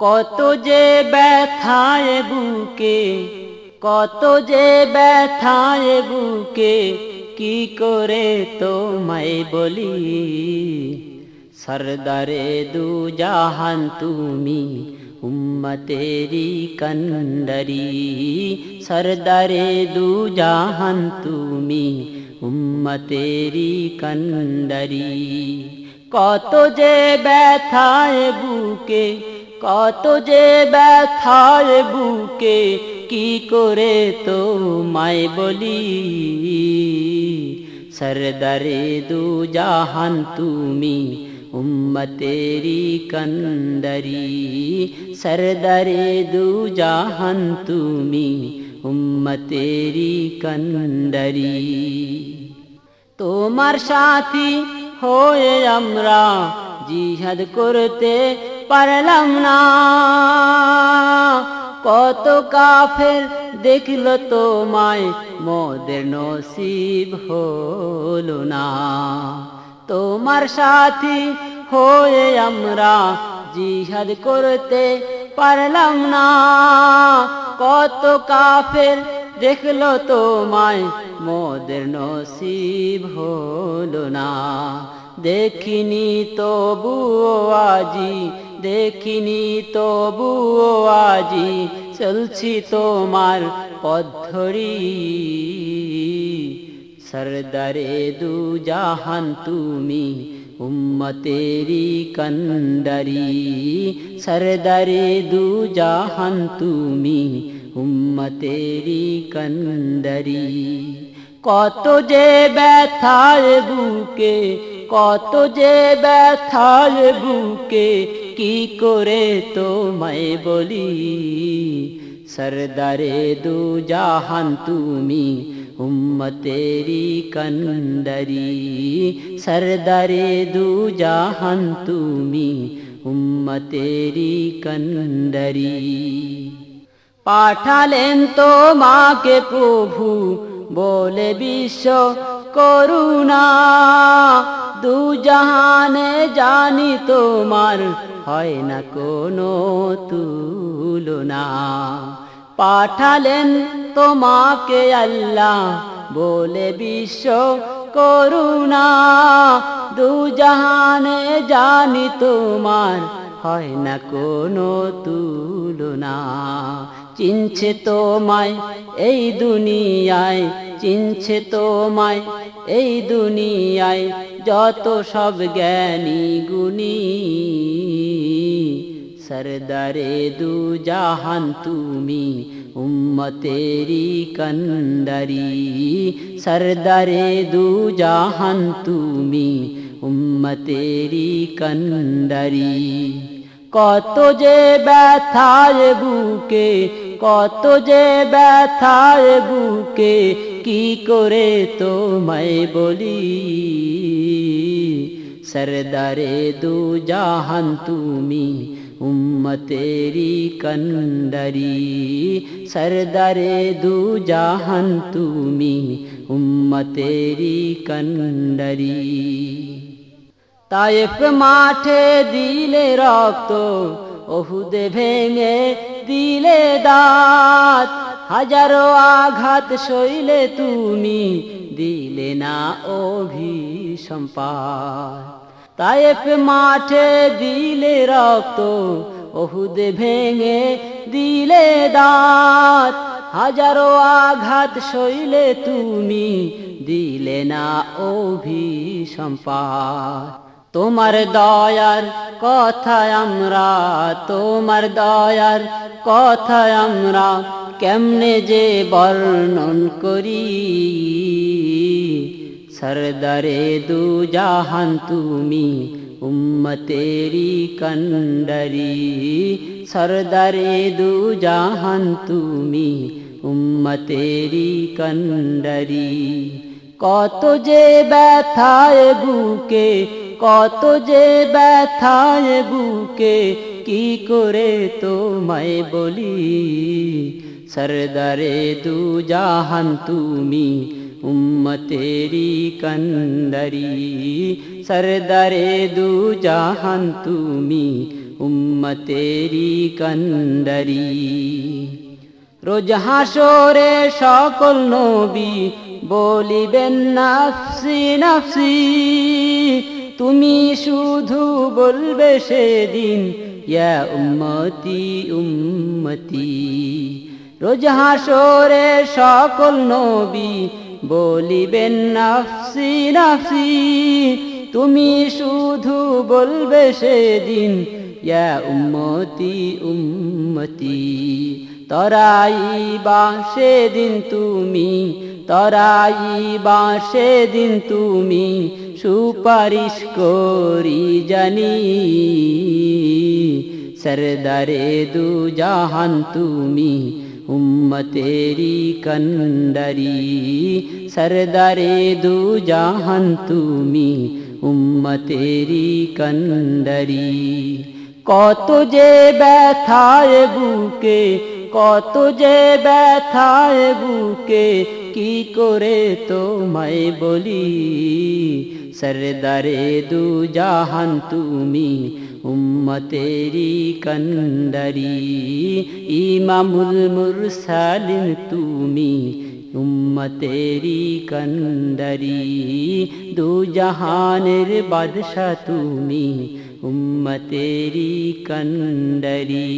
কত যে ব্যথায় বুকে, কত যে ব্যথায় বুকে, কি করে তোমায় বলি? সরদারে দু জাহান তুমি উম্মতেরি কন্দরি সরদারে দু জাহান তুমি উম্মতেরি কন্দরি কত যে ব্যথায় বুকে কত যে ব্যথায় বুকে কি করে তো মায় বলি? সরদারে দু জাহান তুমি উম্মতেরি কন্দরি সরদারে দু জাহান তুমি উম্মতেরি কন্দরি তোমার সাথী হয়ে আমরা জিহাদ করতে পারলাম না। কত কাফের দেখল তোমায়, মোদের নসিব হলো না। তোমার সাথী হয়ে আমরা জিহাদ করতে পারলাম না। কত কাফের দেখল তোমায়, মোদের নসিব হলো না। দেখিনি তবুও আজি দেখিনি তবুও আজি চলছি তোমার পদ্ধরি সরদারে দু জাহান তুমি উম্মতেরি কন্দরি সরদারে দু জাহান তুমি উম্মতেরি কন্দরি কত যে ব্যথায় বুকে কত যে ব্যথায় বুকে কি করে তোমায় বলি? সরদারে দু জাহান তুমি উম্মতেরি কন্দরি সরদারে দু জাহান তুমি উম্মতেরি কন্দরি পাঠালেন তো মাকে প্রভু বলে বিশ্ব করুণা। দু জাহানে জানি তোমার হয় না কোনো তুলনা। পাঠালেন তোমাকে আল্লাহ, বলে বিশ্ব করুণা। দু জাহানে জানি তোমার হয় না কোনো তুলনা। চিনছে তোমায় এই দুনিয়ায় চিনছে তোমায় এই দুনিয়ায় যত সব জ্ঞানী গুণী। সরদারে দু জাহান তুমি উম্মতেরি কন্দরি সরদারে দু জাহান তুমি উম্মতেরি কন্দরি কত যে ব্যথায় বুকে, কত যে ব্যথায় বুকে, কি করে তোমায় বলি? সরদারে দু জাহান তুমি উম্মতেরি কন্দরি সরদারে দু জাহান তুমি উম্মতেরি কন্দরি তাইফ মাঠে দিলে রক্ত, ওহুদে ভেঙে দিলে দাঁত। হাজারো আঘাত সইলে তুমি, দিলে না অভিসম্পাদ তাইফ মাঠে দিলে রক্ত, ওহুদে ভেঙে দিলে দাঁত। হাজারো আঘাত সইলে তুমি, দিলে না অভিসম্পাদ তোমার দয়ার কথা আমরা, তোমার দয়ার কথা আমরা কেমনে যে বর্ণন করি? সরদারে দু জাহান তুমি উম্মতেরি কন্দরি সরদারে দু জাহান তুমি উম্মতেরি কন্দরি কত যে ব্যথায় বুকে কত যে ব্যথায় বুকে কি করে তোমায় বলি? সরদারে দু জাহান তুমি উম্মতেরি কন্দরি সরদারে দু জাহান তুমি উম্মতেরি কন্ডারি। রোজ হাসরে সকল নবী বলিবেন, নাফসি নাফসি। তুমি শুধু বলবে সেদিন, ইয়া উম্মতি উম্মতি। রোজ হাসরে সকল নবী বলিবেন, নাফসি নাফসি। তুমি শুধু বলবে সেদিন, ইয়া উম্মতি উম্মতি। তরাই বা সেদিন তুমি তরাই বা সেদিন তুমি সুপারিশ করি জানি। সরদারে দু জাহান তুমি উম্মতেরি কন্ডারি সরদারে দু জাহান তুমি উম্মতেরি কন্ডারি কত যে ব্যথায় বুকে কত যে ব্যথায় বুকে, কি করে তোমায় বলি? সরদারে দু জাহান তুমি উম্মতেরি কন্ডারি ইমামুল মুরসালিন তুমি উম্মতেরি কন্ডারি দু জাহানের বাদশা তুমি উম্মতেরি কন্ডারি